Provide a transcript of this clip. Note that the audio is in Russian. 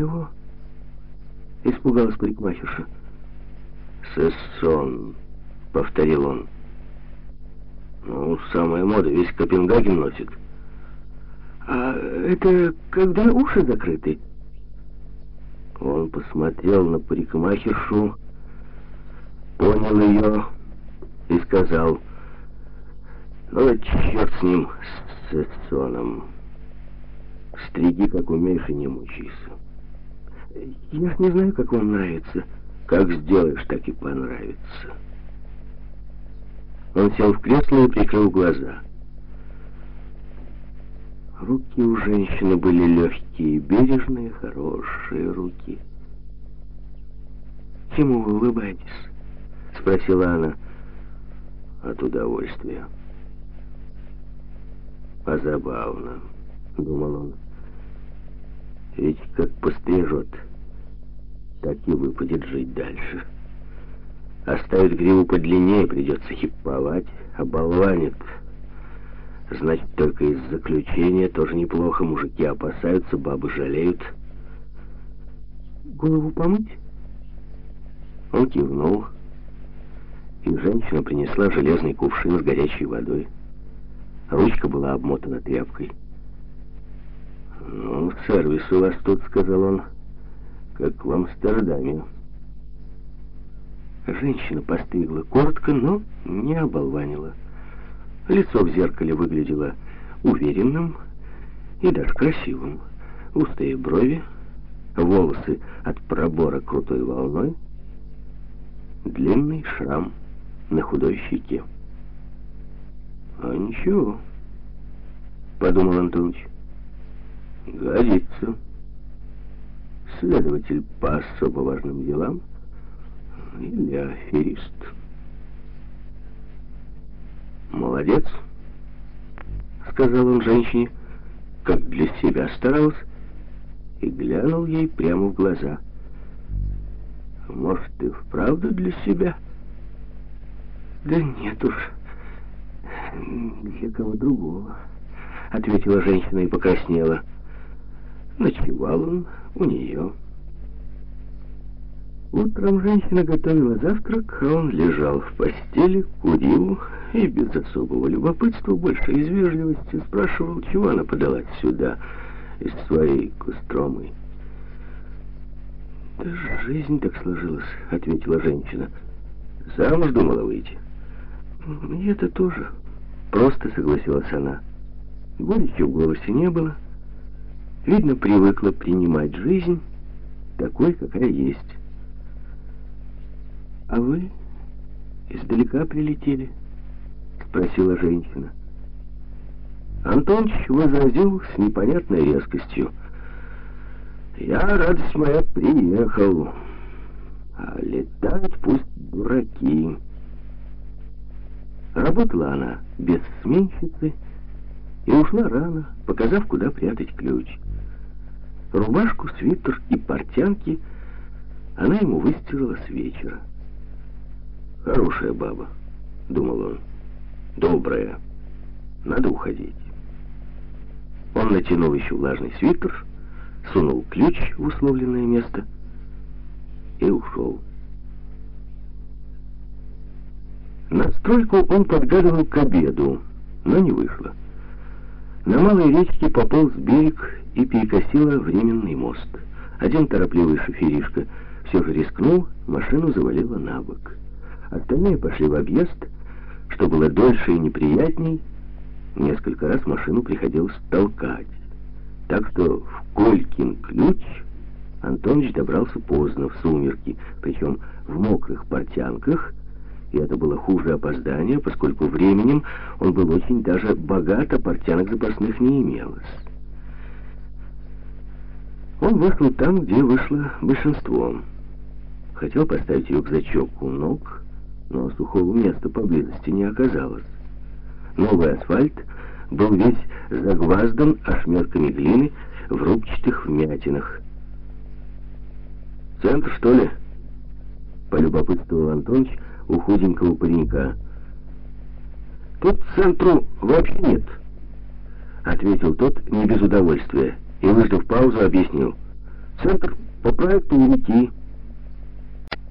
его?» Испугалась парикмахерша. «Сессон», — повторил он. «Ну, самая мода, весь Копенгаген носит». «А это когда уши закрыты?» Он посмотрел на парикмахершу, понял ее и сказал, «Ну, черт с ним, с Сессоном. Стриги, как умеешь, и не мучайся». «Я не знаю, как вам нравится». «Как сделаешь, так и понравится». Он сел в кресло и прикрыл глаза. Руки у женщины были легкие, бережные, хорошие руки. «Чему вы улыбаетесь?» — спросила она. «От удовольствия». «А забавно», — думал он. «Ведь как пострижет, так и выпадет жить дальше. Оставит гриву подлиннее, придется хиповать, оболванит». Значит, только из заключения тоже неплохо. Мужики опасаются, бабы жалеют. Голову помыть? Он кивнул, и женщина принесла железный кувшин с горячей водой. Ручка была обмотана тряпкой. «Ну, сервис у вас тут», — сказал он, — «как в Амстердаме». Женщина постигла коротко, но не оболванила. Лицо в зеркале выглядело уверенным и даже красивым. Густые брови, волосы от пробора крутой волной, длинный шрам на худой щеке. «А ничего», — подумал Антонович, — «годится. Следователь по особо важным делам или аферист». «Молодец», — сказал он женщине, как для себя старался, и глянул ей прямо в глаза. «Может, ты вправду для себя?» «Да нет уж, для кого другого», — ответила женщина и покраснела. Ночевал он у нее. Утром женщина готовила завтрак, а он лежал в постели, курил и без особого любопытства, больше из вежливости, спрашивал, чего она подалась сюда, из своей Костромы. «Да жизнь так сложилась», — ответила женщина. «Замуж думала выйти?» «И это тоже», — просто согласилась она. Горечи в голосе не было. Видно, привыкла принимать жизнь такой, какая есть. «А вы издалека прилетели?» — спросила женщина. Антонович возразил с непонятной резкостью. «Я, радость моя, приехал, а летать пусть дураки». Работала она без сменщицы и ушла рано, показав, куда прятать ключ. Рубашку, свитер и портянки она ему выстирала с вечера. «Хорошая баба», — думал он, — «добрая, надо уходить». Он натянул еще влажный свитер, сунул ключ в условленное место и ушел. На стройку он подгадывал к обеду, но не вышло. На малой речке пополз берег и перекосило временный мост. Один торопливый шоферишка все же рискнул, машину завалило на бок. Остальные пошли в объезд, что было дольше и неприятней. Несколько раз машину приходилось толкать. Так что в Колькин ключ Антонович добрался поздно, в сумерки, причем в мокрых портянках, и это было хуже опоздания, поскольку временем он был очень даже богат, а портянок запасных не имелось. Он вышел там, где вышло большинство. Хотел поставить рюкзачок у ног, но сухого места поблизости не оказалось. Новый асфальт был весь загваздан ошметками глины в рубчатых вмятинах. «Центр, что ли?» — полюбопытствовал Антонович у худенького паренька. «Тут центру вообще нет», — ответил тот не без удовольствия и, выждав паузу, объяснил. Центр по проекту у реки.